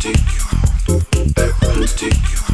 take you out. I want to take you out.